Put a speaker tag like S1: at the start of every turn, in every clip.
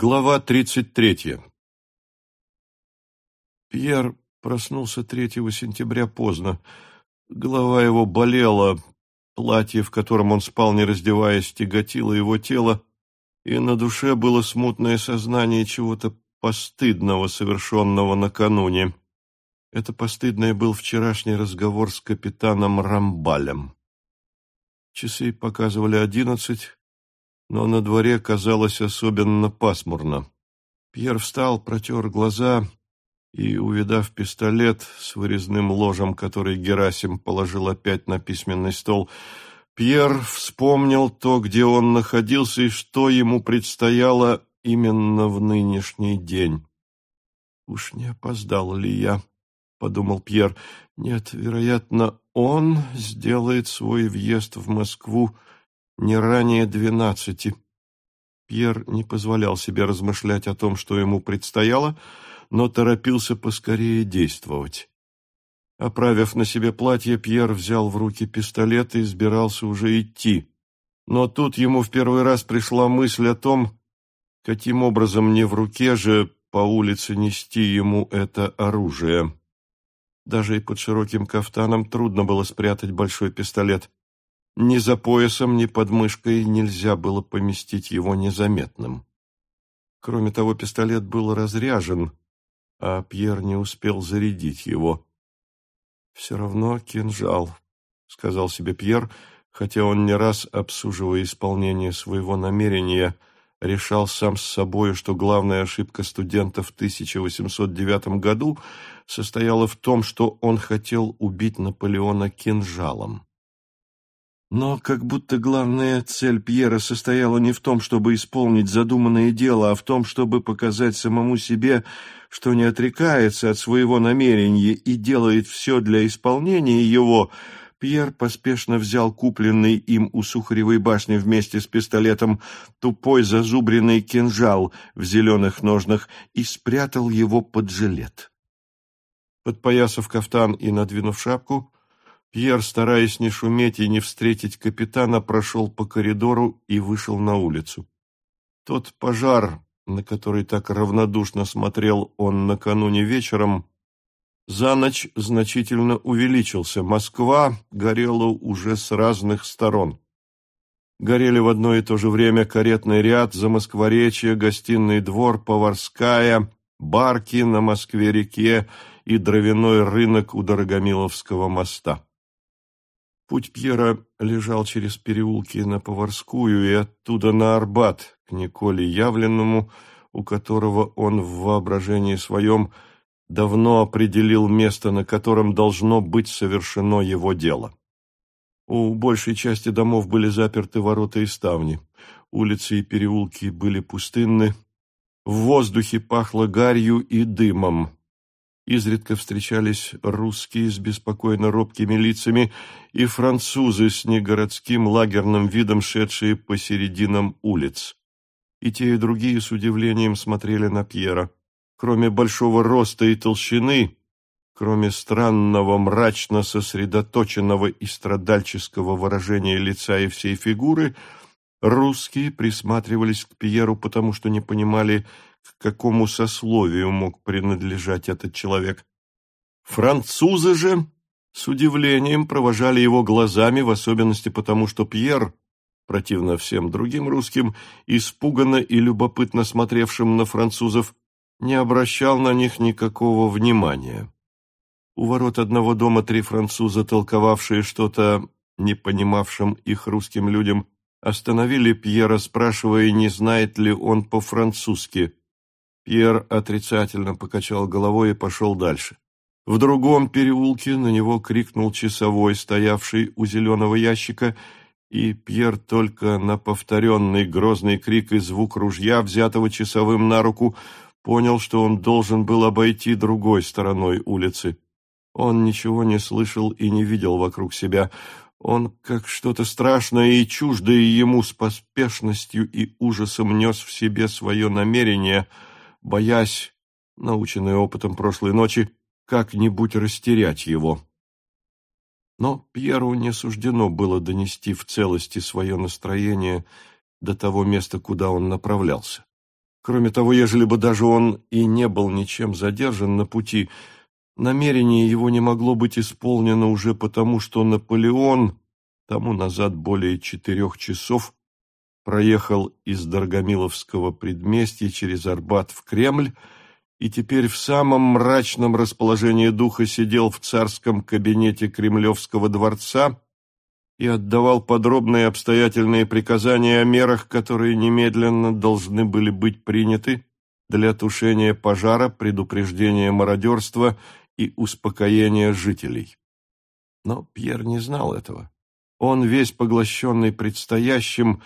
S1: Глава тридцать третья Пьер проснулся третьего сентября поздно. Голова его болела, платье, в котором он спал, не раздеваясь, тяготило его тело, и на душе было смутное сознание чего-то постыдного, совершенного накануне. Это постыдное был вчерашний разговор с капитаном Рамбалем. Часы показывали одиннадцать, но на дворе казалось особенно пасмурно. Пьер встал, протер глаза и, увидав пистолет с вырезным ложем, который Герасим положил опять на письменный стол, Пьер вспомнил то, где он находился и что ему предстояло именно в нынешний день. «Уж не опоздал ли я?» — подумал Пьер. «Нет, вероятно, он сделает свой въезд в Москву не ранее двенадцати». Пьер не позволял себе размышлять о том, что ему предстояло, но торопился поскорее действовать. Оправив на себе платье, Пьер взял в руки пистолет и избирался уже идти. Но тут ему в первый раз пришла мысль о том, каким образом не в руке же по улице нести ему это оружие. Даже и под широким кафтаном трудно было спрятать большой пистолет. Ни за поясом, ни под мышкой нельзя было поместить его незаметным. Кроме того, пистолет был разряжен, а Пьер не успел зарядить его. «Все равно кинжал», — сказал себе Пьер, хотя он не раз, обсуживая исполнение своего намерения, решал сам с собой, что главная ошибка студента в 1809 году состояла в том, что он хотел убить Наполеона кинжалом. Но как будто главная цель Пьера состояла не в том, чтобы исполнить задуманное дело, а в том, чтобы показать самому себе, что не отрекается от своего намерения и делает все для исполнения его, Пьер поспешно взял купленный им у Сухаревой башни вместе с пистолетом тупой зазубренный кинжал в зеленых ножнах и спрятал его под жилет. Подпоясав кафтан и надвинув шапку, Пьер, стараясь не шуметь и не встретить капитана, прошел по коридору и вышел на улицу. Тот пожар, на который так равнодушно смотрел он накануне вечером, за ночь значительно увеличился. Москва горела уже с разных сторон. Горели в одно и то же время каретный ряд, Замоскворечье, гостиный двор, Поварская, барки на Москве-реке и дровяной рынок у Дорогомиловского моста. Путь Пьера лежал через переулки на Поварскую и оттуда на Арбат, к Николе Явленному, у которого он в воображении своем давно определил место, на котором должно быть совершено его дело. У большей части домов были заперты ворота и ставни, улицы и переулки были пустынны, в воздухе пахло гарью и дымом. Изредка встречались русские с беспокойно робкими лицами и французы с негородским лагерным видом, шедшие посерединам улиц. И те, и другие с удивлением смотрели на Пьера. Кроме большого роста и толщины, кроме странного, мрачно сосредоточенного и страдальческого выражения лица и всей фигуры, русские присматривались к Пьеру, потому что не понимали, к какому сословию мог принадлежать этот человек. Французы же с удивлением провожали его глазами, в особенности потому, что Пьер, противно всем другим русским, испуганно и любопытно смотревшим на французов, не обращал на них никакого внимания. У ворот одного дома три француза, толковавшие что-то не понимавшим их русским людям, остановили Пьера, спрашивая, не знает ли он по-французски. Пьер отрицательно покачал головой и пошел дальше. В другом переулке на него крикнул часовой, стоявший у зеленого ящика, и Пьер только на повторенный грозный крик и звук ружья, взятого часовым на руку, понял, что он должен был обойти другой стороной улицы. Он ничего не слышал и не видел вокруг себя. Он, как что-то страшное и чуждое ему с поспешностью и ужасом нес в себе свое намерение — боясь, наученный опытом прошлой ночи, как-нибудь растерять его. Но Пьеру не суждено было донести в целости свое настроение до того места, куда он направлялся. Кроме того, ежели бы даже он и не был ничем задержан на пути, намерение его не могло быть исполнено уже потому, что Наполеон тому назад более четырех часов проехал из Дорогомиловского предместья через Арбат в Кремль и теперь в самом мрачном расположении духа сидел в царском кабинете Кремлевского дворца и отдавал подробные обстоятельные приказания о мерах, которые немедленно должны были быть приняты для тушения пожара, предупреждения мародерства и успокоения жителей. Но Пьер не знал этого. Он, весь поглощенный предстоящим,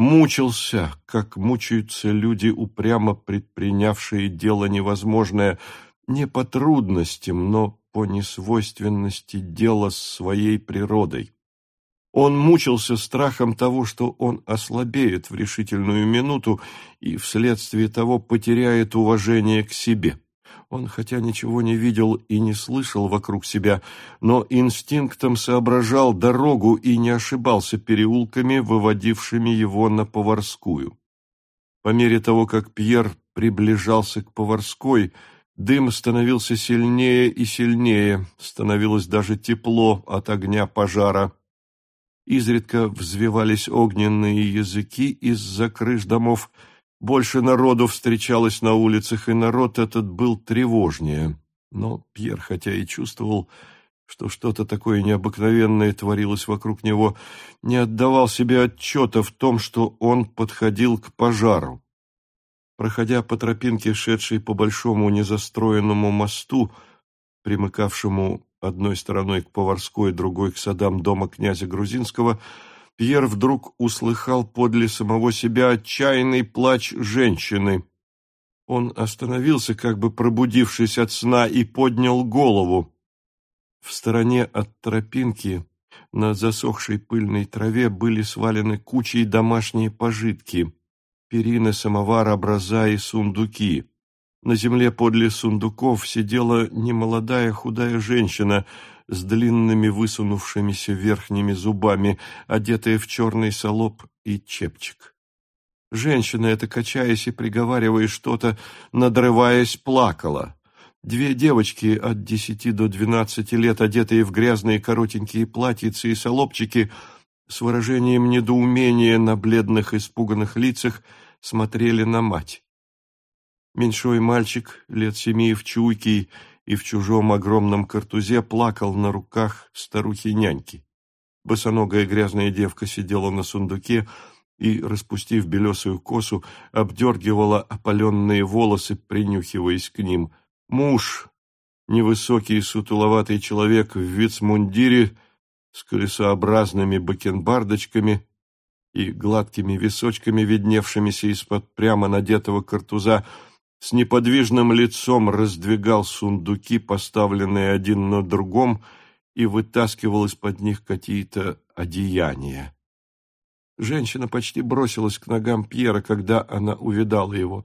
S1: мучился, как мучаются люди, упрямо предпринявшие дело невозможное, не по трудностям, но по несвойственности дела с своей природой. Он мучился страхом того, что он ослабеет в решительную минуту и вследствие того потеряет уважение к себе. Он, хотя ничего не видел и не слышал вокруг себя, но инстинктом соображал дорогу и не ошибался переулками, выводившими его на Поварскую. По мере того, как Пьер приближался к Поварской, дым становился сильнее и сильнее, становилось даже тепло от огня пожара. Изредка взвивались огненные языки из-за крыш домов, больше народу встречалось на улицах, и народ этот был тревожнее. Но Пьер, хотя и чувствовал, что что-то такое необыкновенное творилось вокруг него, не отдавал себе отчета в том, что он подходил к пожару. Проходя по тропинке, шедшей по большому незастроенному мосту, примыкавшему одной стороной к Поварской, другой к садам дома князя Грузинского, Пьер вдруг услыхал подле самого себя отчаянный плач женщины. Он остановился, как бы пробудившись от сна, и поднял голову. В стороне от тропинки на засохшей пыльной траве были свалены кучей домашние пожитки, перины, самовар, образа и сундуки. На земле подле сундуков сидела немолодая худая женщина с длинными высунувшимися верхними зубами, одетая в черный солоб и чепчик. Женщина эта, качаясь и приговаривая что-то, надрываясь, плакала. Две девочки от десяти до двенадцати лет, одетые в грязные коротенькие платьицы и солобчики, с выражением недоумения на бледных испуганных лицах смотрели на мать. Меньшой мальчик, лет семи в чуйке и в чужом огромном картузе плакал на руках старухи-няньки. Босоногая грязная девка сидела на сундуке и, распустив белесую косу, обдергивала опаленные волосы, принюхиваясь к ним. Муж, невысокий сутуловатый человек в вицмундире с колесообразными бакенбардочками и гладкими височками, видневшимися из-под прямо надетого картуза, с неподвижным лицом раздвигал сундуки, поставленные один на другом, и вытаскивал из-под них какие-то одеяния. Женщина почти бросилась к ногам Пьера, когда она увидала его.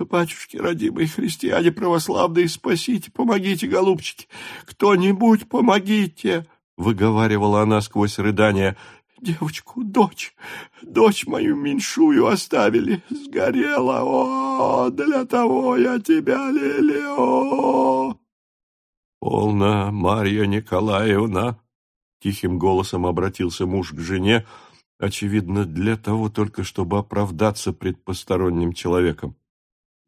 S1: «Батюшки, родимые христиане православные, спасите, помогите, голубчики! Кто-нибудь помогите!» — выговаривала она сквозь рыдания. Девочку, дочь, дочь мою меньшую оставили, сгорела, о, для того я тебя лелео. Полна, Марья Николаевна, тихим голосом обратился муж к жене, очевидно, для того только, чтобы оправдаться пред посторонним человеком.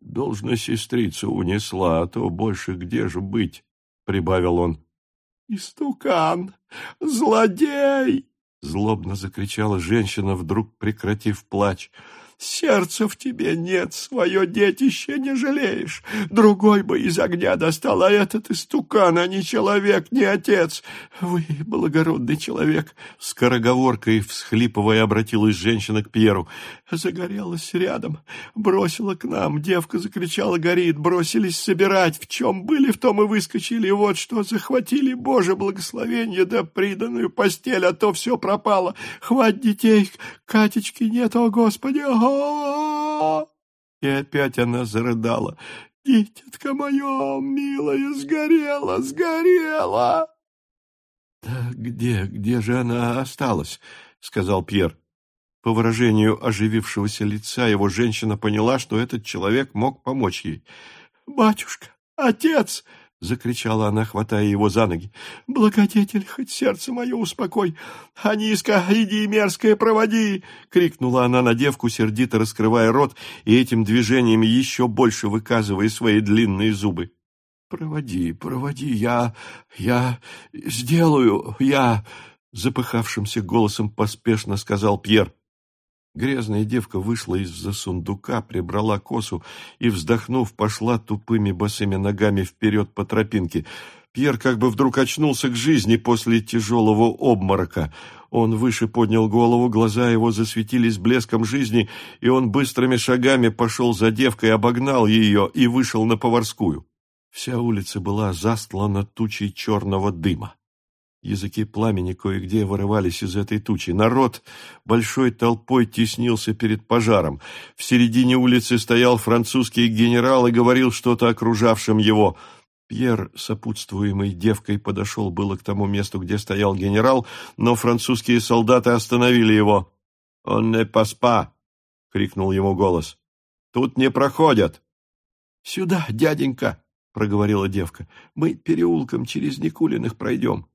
S1: Должно сестрица унесла, а то больше где же быть, — прибавил он. — Истукан! Злодей! Злобно закричала женщина, вдруг прекратив плач. Сердца в тебе нет, свое детище не жалеешь. Другой бы из огня достал, а этот истукан, а не человек, не отец. Вы благородный человек. Скороговоркой, всхлипывая, обратилась женщина к Пьеру. Загорелась рядом, бросила к нам. Девка закричала, горит, бросились собирать. В чем были, в том и выскочили. Вот что, захватили, Боже, благословение, да приданную постель, а то все пропало. Хвать детей, Катечки нет, о Господи, о и опять она зарыдала. «Дитятка мое, милая, сгорела, сгорела!» «Да где, где же она осталась?» — сказал Пьер. По выражению оживившегося лица его женщина поняла, что этот человек мог помочь ей. «Батюшка! Отец!» — закричала она, хватая его за ноги. «Благодетель, хоть сердце мое успокой! Аниска, иди, мерзкая, проводи!» — крикнула она на девку, сердито раскрывая рот и этим движением еще больше выказывая свои длинные зубы. «Проводи, проводи, я... я... сделаю, я...» Запыхавшимся голосом поспешно сказал Пьер. Грязная девка вышла из-за сундука, прибрала косу и, вздохнув, пошла тупыми босыми ногами вперед по тропинке. Пьер как бы вдруг очнулся к жизни после тяжелого обморока. Он выше поднял голову, глаза его засветились блеском жизни, и он быстрыми шагами пошел за девкой, обогнал ее и вышел на поварскую. Вся улица была застлана тучей черного дыма. Языки пламени кое-где вырывались из этой тучи. Народ большой толпой теснился перед пожаром. В середине улицы стоял французский генерал и говорил что-то окружавшим его. Пьер, сопутствуемый девкой, подошел было к тому месту, где стоял генерал, но французские солдаты остановили его. «Он не паспа!» — крикнул ему голос. «Тут не проходят!» «Сюда, дяденька!» — проговорила девка. «Мы переулком через Никулиных пройдем».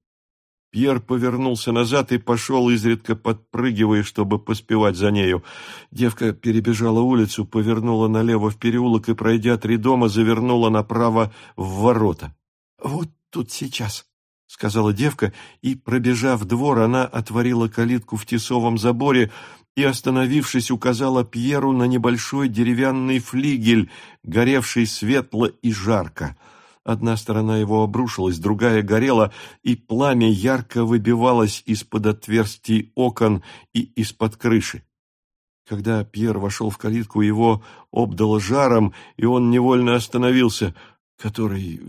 S1: Пьер повернулся назад и пошел, изредка подпрыгивая, чтобы поспевать за нею. Девка перебежала улицу, повернула налево в переулок и, пройдя три дома, завернула направо в ворота. — Вот тут сейчас, — сказала девка, и, пробежав двор, она отворила калитку в тесовом заборе и, остановившись, указала Пьеру на небольшой деревянный флигель, горевший светло и жарко. Одна сторона его обрушилась, другая горела, и пламя ярко выбивалось из-под отверстий окон и из-под крыши. Когда Пьер вошел в калитку, его обдало жаром, и он невольно остановился. «Который...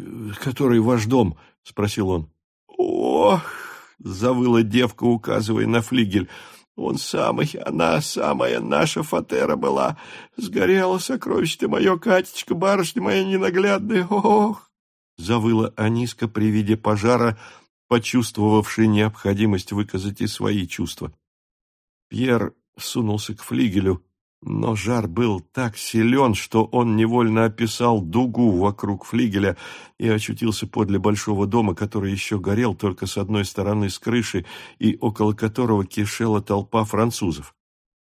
S1: который ваш дом?» — спросил он. «Ох!» — завыла девка, указывая на флигель. «Он самый, она самая наша фатера была. Сгорела сокровище мое, Катечка, барышня моя ненаглядная. Ох!» Завыла Аниска при виде пожара, почувствовавший необходимость выказать и свои чувства. Пьер сунулся к флигелю, но жар был так силен, что он невольно описал дугу вокруг флигеля и очутился подле большого дома, который еще горел только с одной стороны с крыши и около которого кишела толпа французов.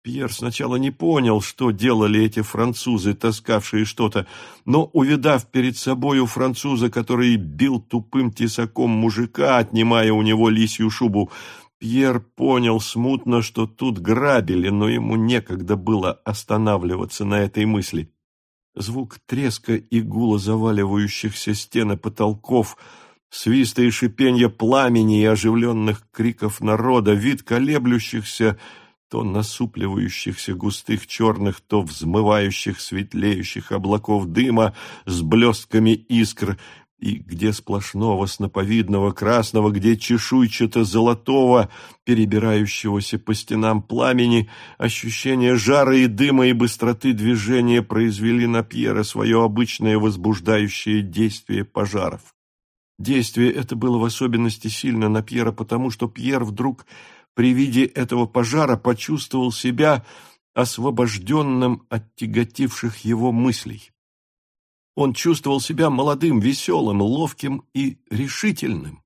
S1: Пьер сначала не понял, что делали эти французы, таскавшие что-то, но, увидав перед собою француза, который бил тупым тесаком мужика, отнимая у него лисью шубу, Пьер понял смутно, что тут грабили, но ему некогда было останавливаться на этой мысли. Звук треска и гула заваливающихся стен и потолков, свиста и шипенья пламени и оживленных криков народа, вид колеблющихся, то насупливающихся густых черных, то взмывающих светлеющих облаков дыма с блестками искр, и где сплошного сноповидного красного, где чешуйчато-золотого, перебирающегося по стенам пламени, ощущение жара и дыма и быстроты движения произвели на Пьера свое обычное возбуждающее действие пожаров. Действие это было в особенности сильно на Пьера, потому что Пьер вдруг при виде этого пожара почувствовал себя освобожденным от тяготивших его мыслей. Он чувствовал себя молодым, веселым, ловким и решительным.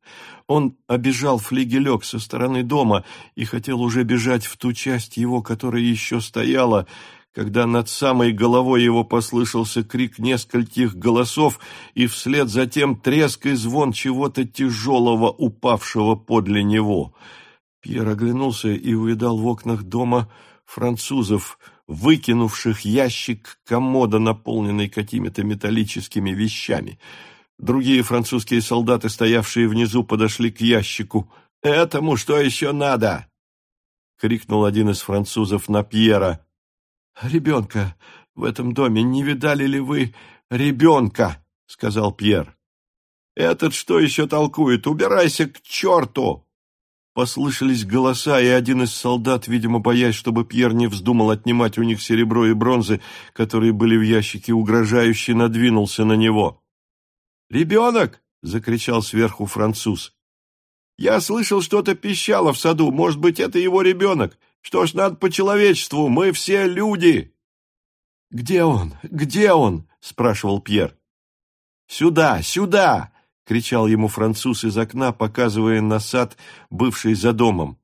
S1: Он обежал флигелек со стороны дома и хотел уже бежать в ту часть его, которая еще стояла, когда над самой головой его послышался крик нескольких голосов и вслед за тем треск и звон чего-то тяжелого, упавшего подле него — Пьер оглянулся и увидал в окнах дома французов, выкинувших ящик комода, наполненный какими-то металлическими вещами. Другие французские солдаты, стоявшие внизу, подошли к ящику. «Этому что еще надо?» — крикнул один из французов на Пьера. «Ребенка в этом доме не видали ли вы ребенка?» — сказал Пьер. «Этот что еще толкует? Убирайся к черту!» Послышались голоса, и один из солдат, видимо, боясь, чтобы Пьер не вздумал отнимать у них серебро и бронзы, которые были в ящике, угрожающе надвинулся на него. «Ребенок!» — закричал сверху француз. «Я слышал, что-то пищало в саду. Может быть, это его ребенок. Что ж, надо по человечеству, мы все люди!» «Где он? Где он?» — спрашивал Пьер. «Сюда, сюда!» — кричал ему француз из окна, показывая на сад, бывший за домом.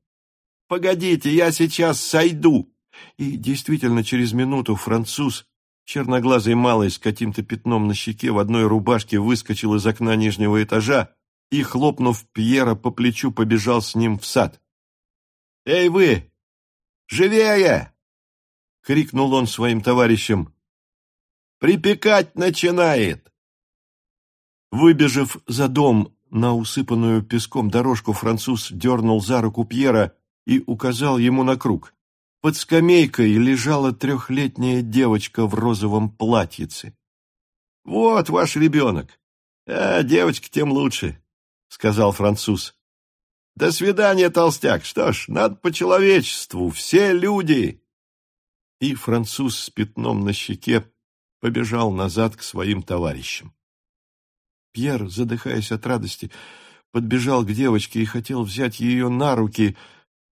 S1: «Погодите, я сейчас сойду!» И действительно, через минуту француз, черноглазый малый с каким-то пятном на щеке в одной рубашке, выскочил из окна нижнего этажа и, хлопнув Пьера по плечу, побежал с ним в сад. «Эй вы! Живее!» — крикнул он своим товарищам. «Припекать начинает!» Выбежав за дом на усыпанную песком дорожку, француз дернул за руку Пьера и указал ему на круг. Под скамейкой лежала трехлетняя девочка в розовом платьице. «Вот ваш ребенок. А девочка тем лучше», — сказал француз. «До свидания, толстяк. Что ж, надо по человечеству. Все люди!» И француз с пятном на щеке побежал назад к своим товарищам. Пьер, задыхаясь от радости, подбежал к девочке и хотел взять ее на руки,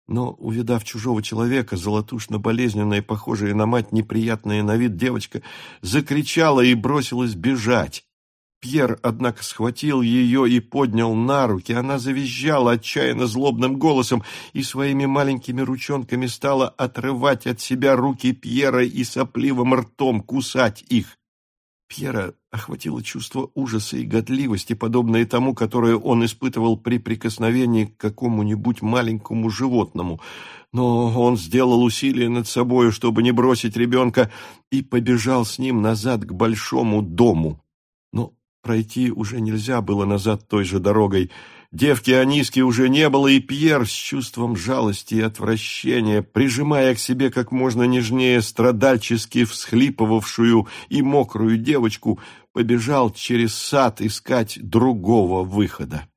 S1: но, увидав чужого человека, золотушно-болезненная, похожая на мать, неприятная на вид девочка, закричала и бросилась бежать. Пьер, однако, схватил ее и поднял на руки. Она завизжала отчаянно злобным голосом и своими маленькими ручонками стала отрывать от себя руки Пьера и сопливым ртом кусать их. Пьера охватило чувство ужаса и годливости, подобное тому, которое он испытывал при прикосновении к какому-нибудь маленькому животному. Но он сделал усилие над собою, чтобы не бросить ребенка, и побежал с ним назад к большому дому. Но пройти уже нельзя было назад той же дорогой. Девки Аниски уже не было, и Пьер с чувством жалости и отвращения, прижимая к себе как можно нежнее страдальчески всхлипывавшую и мокрую девочку, побежал через сад искать другого выхода.